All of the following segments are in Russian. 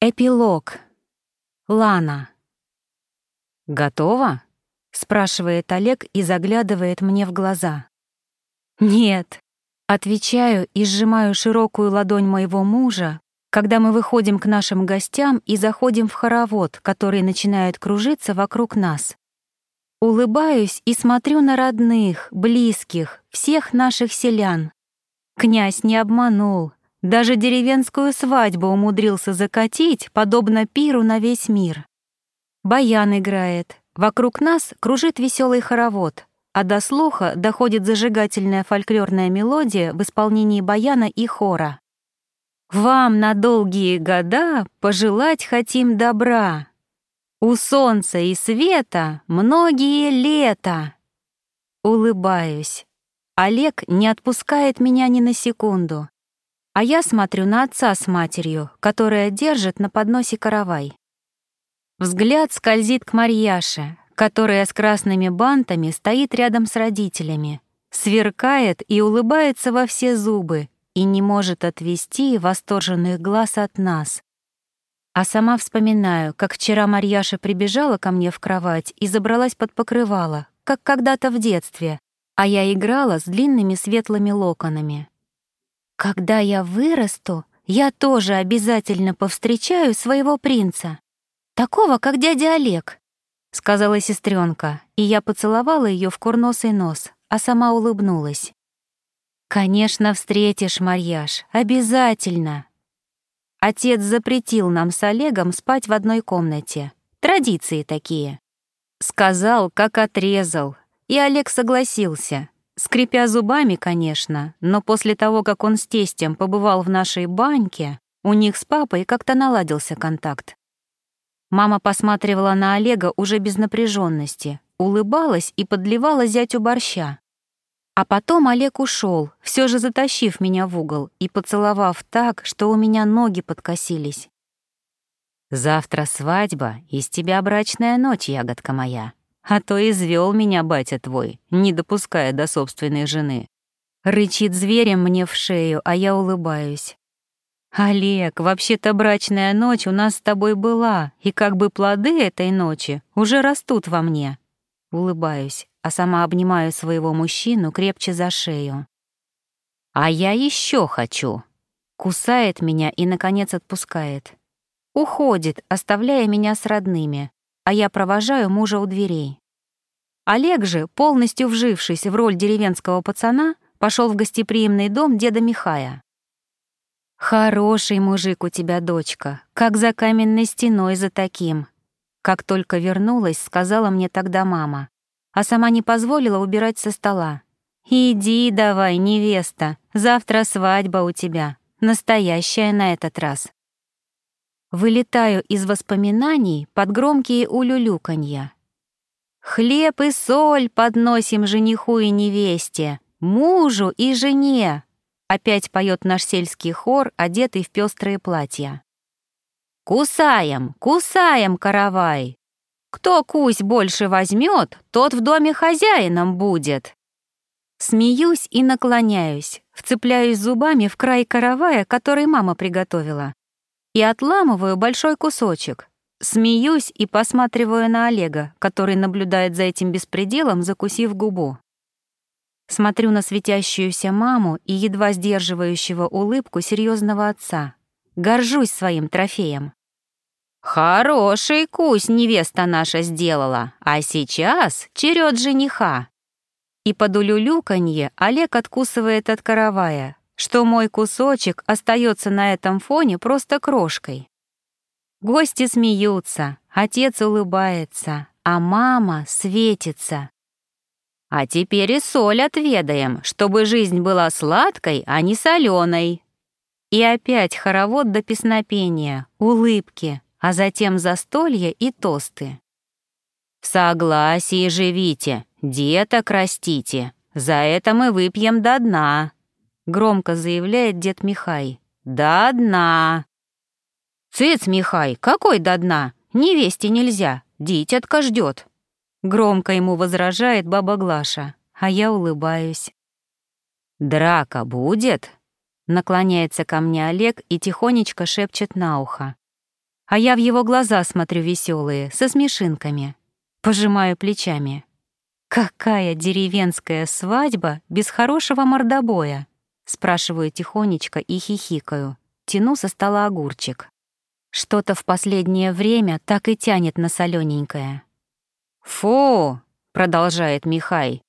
Эпилог. Лана. «Готова?» — спрашивает Олег и заглядывает мне в глаза. «Нет», — отвечаю и сжимаю широкую ладонь моего мужа, когда мы выходим к нашим гостям и заходим в хоровод, который начинает кружиться вокруг нас. Улыбаюсь и смотрю на родных, близких, всех наших селян. Князь не обманул, даже деревенскую свадьбу умудрился закатить, подобно пиру на весь мир. Баян играет, вокруг нас кружит веселый хоровод, а до слуха доходит зажигательная фольклорная мелодия в исполнении баяна и хора. «Вам на долгие года пожелать хотим добра. У солнца и света многие лета». Улыбаюсь. Олег не отпускает меня ни на секунду а я смотрю на отца с матерью, которая держит на подносе каравай. Взгляд скользит к Марьяше, которая с красными бантами стоит рядом с родителями, сверкает и улыбается во все зубы и не может отвести восторженных глаз от нас. А сама вспоминаю, как вчера Марьяша прибежала ко мне в кровать и забралась под покрывало, как когда-то в детстве, а я играла с длинными светлыми локонами. Когда я вырасту, я тоже обязательно повстречаю своего принца. Такого, как дядя Олег, — сказала сестренка, и я поцеловала ее в курносый нос, а сама улыбнулась. «Конечно, встретишь, Марьяш, обязательно!» Отец запретил нам с Олегом спать в одной комнате. Традиции такие. Сказал, как отрезал, и Олег согласился. Скрипя зубами, конечно, но после того, как он с тестем побывал в нашей баньке, у них с папой как-то наладился контакт. Мама посматривала на Олега уже без напряженности, улыбалась и подливала зятю борща. А потом Олег ушел, все же затащив меня в угол и поцеловав так, что у меня ноги подкосились. «Завтра свадьба, из тебя брачная ночь, ягодка моя», а то извел меня батя твой, не допуская до собственной жены. Рычит зверем мне в шею, а я улыбаюсь. «Олег, вообще-то брачная ночь у нас с тобой была, и как бы плоды этой ночи уже растут во мне». Улыбаюсь, а сама обнимаю своего мужчину крепче за шею. «А я еще хочу!» Кусает меня и, наконец, отпускает. Уходит, оставляя меня с родными а я провожаю мужа у дверей. Олег же, полностью вжившись в роль деревенского пацана, пошел в гостеприимный дом деда Михая. «Хороший мужик у тебя, дочка, как за каменной стеной за таким». Как только вернулась, сказала мне тогда мама, а сама не позволила убирать со стола. «Иди давай, невеста, завтра свадьба у тебя, настоящая на этот раз». Вылетаю из воспоминаний под громкие улюлюканья. «Хлеб и соль подносим жениху и невесте, мужу и жене!» Опять поет наш сельский хор, одетый в пестрые платья. «Кусаем, кусаем, каравай! Кто кусь больше возьмет, тот в доме хозяином будет!» Смеюсь и наклоняюсь, вцепляюсь зубами в край каравая, который мама приготовила и отламываю большой кусочек. Смеюсь и посматриваю на Олега, который наблюдает за этим беспределом, закусив губу. Смотрю на светящуюся маму и едва сдерживающего улыбку серьезного отца. Горжусь своим трофеем. «Хороший кусь невеста наша сделала, а сейчас черед жениха». И под улюлюканье Олег откусывает от каравая, что мой кусочек остается на этом фоне просто крошкой. Гости смеются, отец улыбается, а мама светится. А теперь и соль отведаем, чтобы жизнь была сладкой, а не соленой. И опять хоровод до песнопения, улыбки, а затем застолье и тосты. В согласии живите, деток растите, за это мы выпьем до дна. Громко заявляет дед Михай. «До дна!» «Цыц, Михай, какой до дна? Невесте нельзя, дитятка ждет!» Громко ему возражает баба Глаша, а я улыбаюсь. «Драка будет?» Наклоняется ко мне Олег и тихонечко шепчет на ухо. а я в его глаза смотрю веселые, со смешинками. Пожимаю плечами. «Какая деревенская свадьба без хорошего мордобоя?» Спрашиваю тихонечко и хихикаю. Тяну со стола огурчик. Что-то в последнее время так и тянет на солёненькое. «Фу!» — продолжает Михай.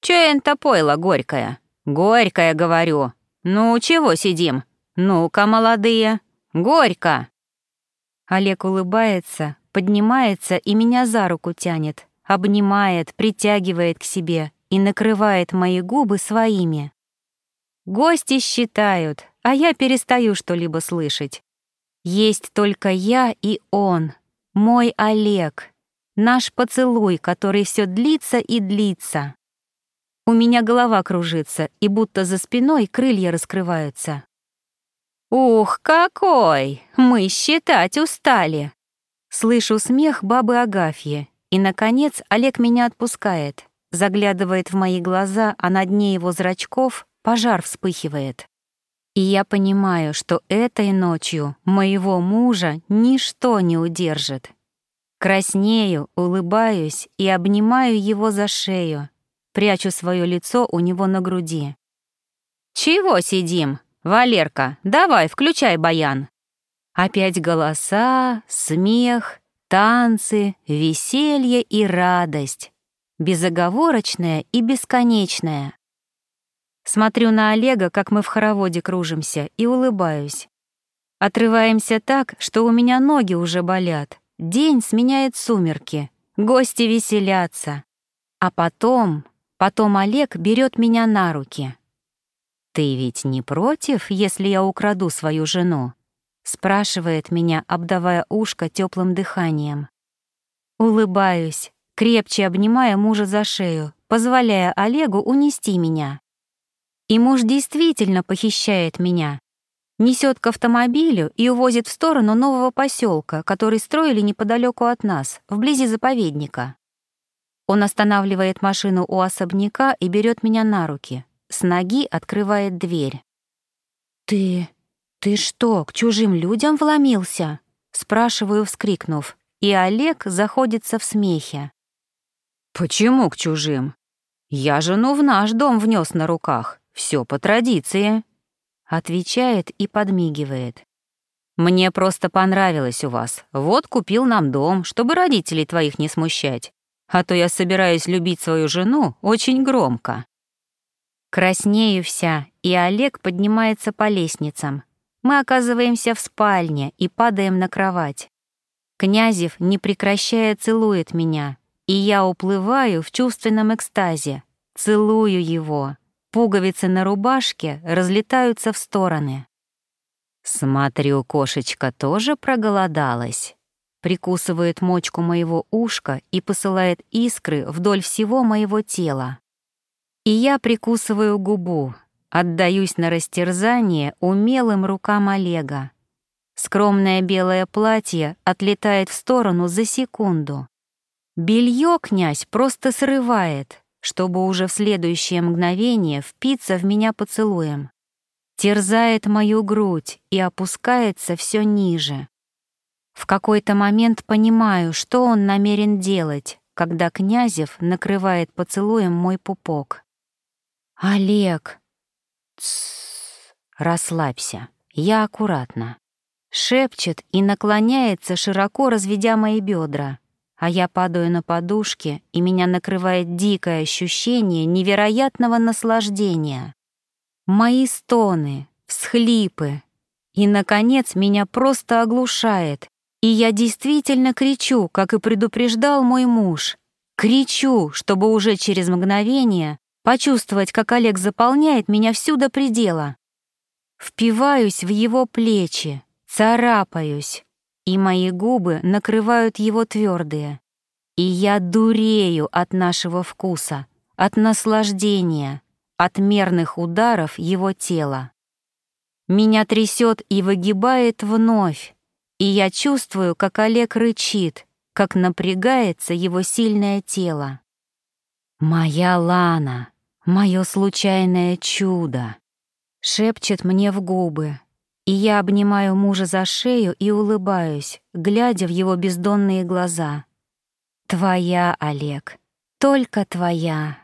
«Чё это пойло горькое? Горькое, говорю. Ну, чего сидим? Ну-ка, молодые, горько!» Олег улыбается, поднимается и меня за руку тянет, обнимает, притягивает к себе и накрывает мои губы своими. Гости считают, а я перестаю что-либо слышать. Есть только я и он, мой Олег, наш поцелуй, который все длится и длится. У меня голова кружится, и будто за спиной крылья раскрываются. «Ух, какой! Мы считать устали!» Слышу смех бабы Агафьи, и, наконец, Олег меня отпускает, заглядывает в мои глаза, а на дне его зрачков пожар вспыхивает. И я понимаю, что этой ночью моего мужа ничто не удержит. Краснею, улыбаюсь и обнимаю его за шею, прячу свое лицо у него на груди. «Чего сидим? Валерка, давай, включай баян!» Опять голоса, смех, танцы, веселье и радость. Безоговорочная и бесконечная. Смотрю на Олега, как мы в хороводе кружимся, и улыбаюсь. Отрываемся так, что у меня ноги уже болят. День сменяет сумерки, гости веселятся. А потом, потом Олег берет меня на руки. «Ты ведь не против, если я украду свою жену?» спрашивает меня, обдавая ушко теплым дыханием. Улыбаюсь, крепче обнимая мужа за шею, позволяя Олегу унести меня. И муж действительно похищает меня, несет к автомобилю и увозит в сторону нового поселка, который строили неподалеку от нас, вблизи заповедника. Он останавливает машину у особняка и берет меня на руки. С ноги открывает дверь. «Ты «Ты что, к чужим людям вломился?» — спрашиваю, вскрикнув, и Олег заходится в смехе. «Почему к чужим? Я жену в наш дом внес на руках, все по традиции», — отвечает и подмигивает. «Мне просто понравилось у вас, вот купил нам дом, чтобы родителей твоих не смущать, а то я собираюсь любить свою жену очень громко». Краснею вся, и Олег поднимается по лестницам, мы оказываемся в спальне и падаем на кровать. Князев, не прекращая, целует меня, и я уплываю в чувственном экстазе, целую его. Пуговицы на рубашке разлетаются в стороны. «Смотрю, кошечка тоже проголодалась», прикусывает мочку моего ушка и посылает искры вдоль всего моего тела. И я прикусываю губу, Отдаюсь на растерзание умелым рукам Олега. Скромное белое платье отлетает в сторону за секунду. Белье князь просто срывает, чтобы уже в следующее мгновение впиться в меня поцелуем. Терзает мою грудь и опускается все ниже. В какой-то момент понимаю, что он намерен делать, когда Князев накрывает поцелуем мой пупок. «Олег!» Тссс, расслабься, я аккуратно. Шепчет и наклоняется, широко разведя мои бедра, а я падаю на подушке, и меня накрывает дикое ощущение невероятного наслаждения. Мои стоны, всхлипы. И, наконец, меня просто оглушает, и я действительно кричу, как и предупреждал мой муж. Кричу, чтобы уже через мгновение почувствовать, как Олег заполняет меня всю до предела. Впиваюсь в его плечи, царапаюсь, и мои губы накрывают его твердые. И я дурею от нашего вкуса, от наслаждения, от мерных ударов его тела. Меня трясет и выгибает вновь, и я чувствую, как Олег рычит, как напрягается его сильное тело. «Моя Лана, мое случайное чудо!» Шепчет мне в губы, И я обнимаю мужа за шею и улыбаюсь, глядя в его бездонные глаза. «Твоя, Олег, только твоя».